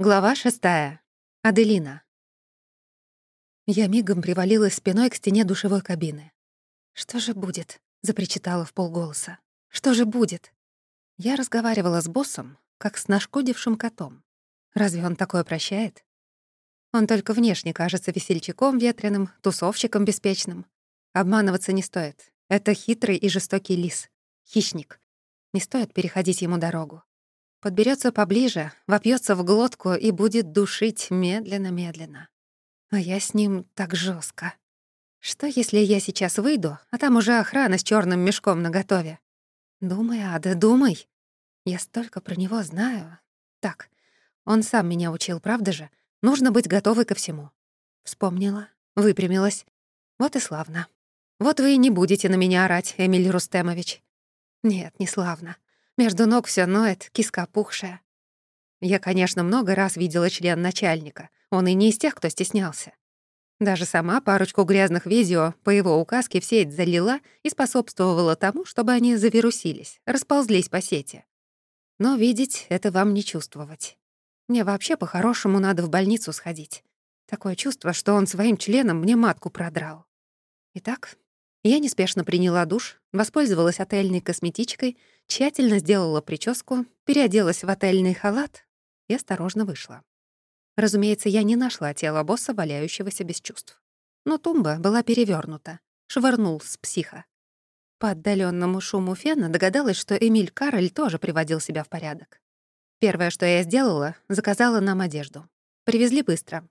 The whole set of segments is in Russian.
Глава шестая. Аделина. Я мигом привалилась спиной к стене душевой кабины. «Что же будет?» — запричитала в полголоса. «Что же будет?» Я разговаривала с боссом, как с нашкодившим котом. Разве он такое прощает? Он только внешне кажется весельчаком ветреным, тусовщиком беспечным. Обманываться не стоит. Это хитрый и жестокий лис. Хищник. Не стоит переходить ему дорогу. Подберется поближе, вопьется в глотку и будет душить медленно-медленно. А я с ним так жестко. Что, если я сейчас выйду, а там уже охрана с черным мешком наготове? Думай, Ада, думай. Я столько про него знаю. Так, он сам меня учил, правда же? Нужно быть готовой ко всему. Вспомнила, выпрямилась. Вот и славно. Вот вы и не будете на меня орать, Эмиль Рустемович. Нет, не славно. Между ног все ноет, киска пухшая. Я, конечно, много раз видела член начальника. Он и не из тех, кто стеснялся. Даже сама парочку грязных видео по его указке в сеть залила и способствовала тому, чтобы они завирусились, расползлись по сети. Но видеть — это вам не чувствовать. Мне вообще по-хорошему надо в больницу сходить. Такое чувство, что он своим членом мне матку продрал. Итак, я неспешно приняла душ, воспользовалась отельной косметичкой, тщательно сделала прическу, переоделась в отельный халат и осторожно вышла. Разумеется, я не нашла тело босса, валяющегося без чувств. Но тумба была перевернута. Швырнул с психа. По отдаленному шуму фена догадалась, что Эмиль Кароль тоже приводил себя в порядок. Первое, что я сделала, заказала нам одежду. Привезли быстро.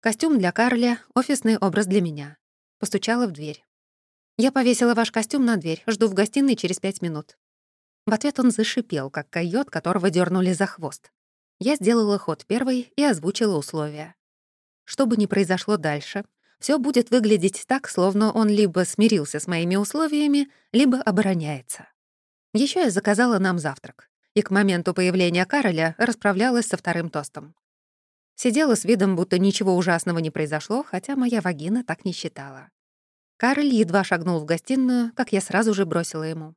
Костюм для Карля, офисный образ для меня. Постучала в дверь. «Я повесила ваш костюм на дверь, жду в гостиной через пять минут». В ответ он зашипел, как койот, которого дернули за хвост. Я сделала ход первой и озвучила условия. Что бы ни произошло дальше, все будет выглядеть так, словно он либо смирился с моими условиями, либо обороняется. Еще я заказала нам завтрак, и к моменту появления Кароля расправлялась со вторым тостом. Сидела с видом, будто ничего ужасного не произошло, хотя моя вагина так не считала. Карль едва шагнул в гостиную, как я сразу же бросила ему.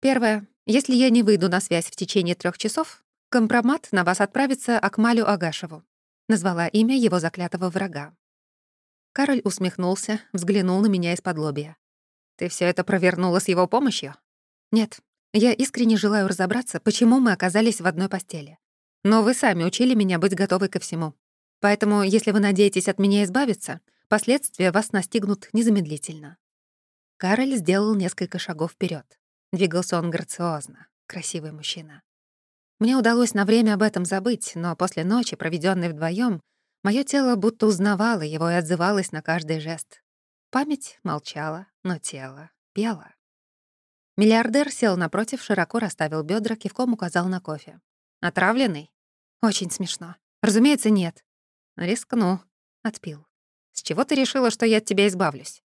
«Первое. Если я не выйду на связь в течение трех часов, компромат на вас отправится Акмалю Агашеву», назвала имя его заклятого врага. Кароль усмехнулся, взглянул на меня из-под лобья. «Ты все это провернула с его помощью?» «Нет. Я искренне желаю разобраться, почему мы оказались в одной постели. Но вы сами учили меня быть готовой ко всему. Поэтому, если вы надеетесь от меня избавиться, Последствия вас настигнут незамедлительно. Кароль сделал несколько шагов вперед. Двигался он грациозно. Красивый мужчина. Мне удалось на время об этом забыть, но после ночи, проведенной вдвоем, мое тело будто узнавало его и отзывалось на каждый жест. Память молчала, но тело пело. Миллиардер сел напротив, широко расставил бедра, кивком указал на кофе. «Отравленный?» «Очень смешно. Разумеется, нет». «Рискну». Отпил. С чего ты решила, что я от тебя избавлюсь?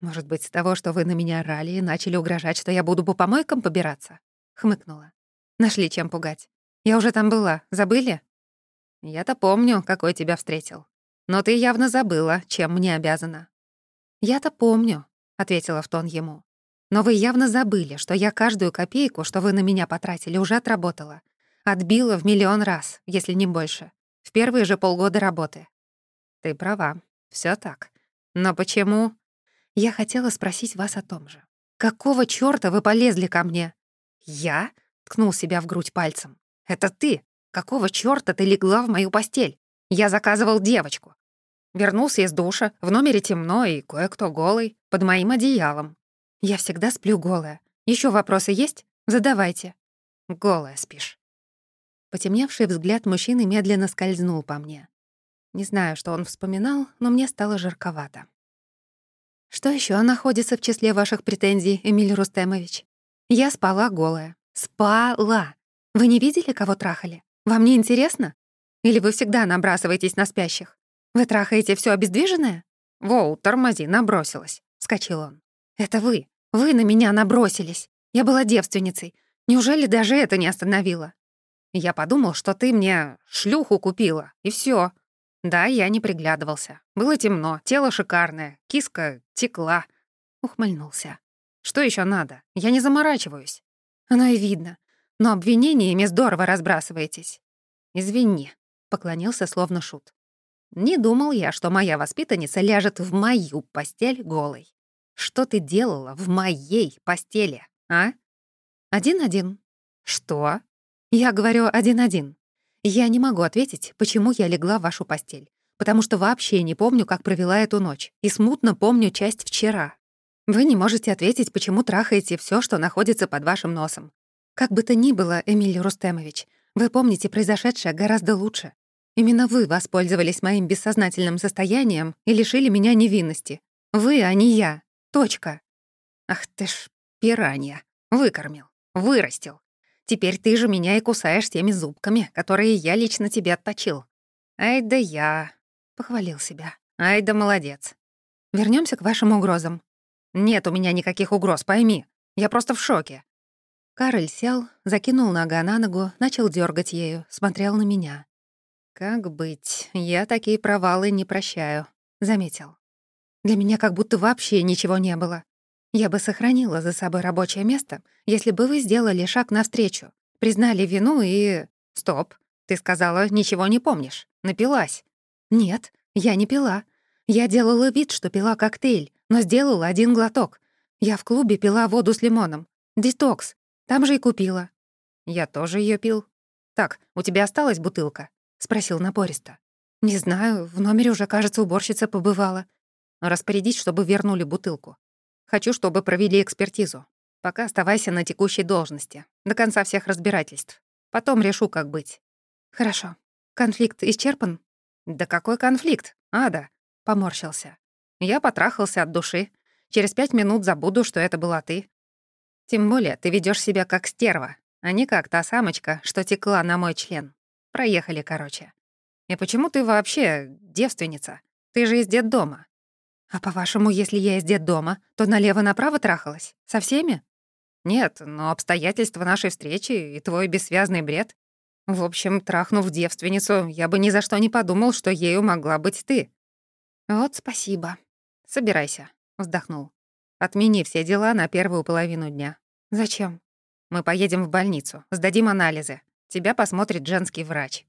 Может быть, с того, что вы на меня орали и начали угрожать, что я буду по помойкам побираться? Хмыкнула. Нашли чем пугать. Я уже там была. Забыли? Я-то помню, какой тебя встретил. Но ты явно забыла, чем мне обязана. Я-то помню, ответила в тон ему. Но вы явно забыли, что я каждую копейку, что вы на меня потратили, уже отработала. Отбила в миллион раз, если не больше. В первые же полгода работы. Ты права, все так. Но почему? Я хотела спросить вас о том же. Какого чёрта вы полезли ко мне? Я? Ткнул себя в грудь пальцем. Это ты. Какого чёрта ты легла в мою постель? Я заказывал девочку. Вернулся из душа, в номере темно и кое-кто голый, под моим одеялом. Я всегда сплю голая. Еще вопросы есть? Задавайте. Голая спишь. Потемневший взгляд мужчины медленно скользнул по мне. Не знаю, что он вспоминал, но мне стало жарковато. «Что еще находится в числе ваших претензий, Эмиль Рустемович? Я спала голая. Спала! Вы не видели, кого трахали? Вам не интересно? Или вы всегда набрасываетесь на спящих? Вы трахаете все обездвиженное?» «Воу, тормози, набросилась», — вскочил он. «Это вы. Вы на меня набросились. Я была девственницей. Неужели даже это не остановило?» «Я подумал, что ты мне шлюху купила, и все. Да, я не приглядывался. Было темно, тело шикарное, киска текла. Ухмыльнулся. Что еще надо? Я не заморачиваюсь. Оно и видно. Но обвинениями здорово разбрасываетесь. Извини. поклонился словно шут. Не думал я, что моя воспитанница ляжет в мою постель голой. Что ты делала в моей постели, а? Один-один. Что? Я говорю один-один. Я не могу ответить, почему я легла в вашу постель, потому что вообще не помню, как провела эту ночь, и смутно помню часть вчера. Вы не можете ответить, почему трахаете все, что находится под вашим носом. Как бы то ни было, Эмиль Рустемович, вы помните произошедшее гораздо лучше. Именно вы воспользовались моим бессознательным состоянием и лишили меня невинности. Вы, а не я. Точка. Ах ты ж пиранья. Выкормил. Вырастил. Теперь ты же меня и кусаешь теми зубками, которые я лично тебе отточил. Ай да я. Похвалил себя. Ай да молодец. Вернемся к вашим угрозам. Нет у меня никаких угроз, пойми. Я просто в шоке. Кароль сел, закинул нога на ногу, начал дергать ею, смотрел на меня. «Как быть? Я такие провалы не прощаю», — заметил. «Для меня как будто вообще ничего не было. Я бы сохранила за собой рабочее место, если бы вы сделали шаг навстречу, признали вину и... Стоп, ты сказала, ничего не помнишь. Напилась. Нет, я не пила. Я делала вид, что пила коктейль, но сделала один глоток. Я в клубе пила воду с лимоном. Детокс. Там же и купила. Я тоже ее пил. Так, у тебя осталась бутылка? Спросил напористо. Не знаю, в номере уже, кажется, уборщица побывала. Распорядить, чтобы вернули бутылку. Хочу, чтобы провели экспертизу. Пока оставайся на текущей должности. До конца всех разбирательств. Потом решу, как быть. Хорошо. Конфликт исчерпан? Да какой конфликт? Ада. Поморщился. Я потрахался от души. Через пять минут забуду, что это была ты. Тем более ты ведешь себя как стерва, а не как та самочка, что текла на мой член. Проехали, короче. И почему ты вообще девственница? Ты же из детдома. «А по-вашему, если я из детдома, то налево-направо трахалась? Со всеми?» «Нет, но обстоятельства нашей встречи и твой бессвязный бред. В общем, трахнув девственницу, я бы ни за что не подумал, что ею могла быть ты». «Вот спасибо». «Собирайся», — вздохнул. «Отмени все дела на первую половину дня». «Зачем?» «Мы поедем в больницу, сдадим анализы. Тебя посмотрит женский врач.